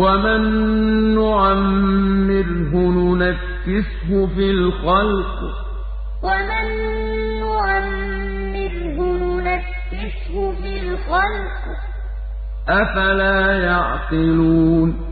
وَمَن نُّعَمِّرْهُ نُنَكِّسْهُ فِي الْخَلْقِ ۖ وَمَن نُّعَمِّرْهُ نُنَكِّسْهُ فِي الْخَلْقِ ۖ أَفَلَا يَعْقِلُونَ أَفَلَا يَعْقِلُونَ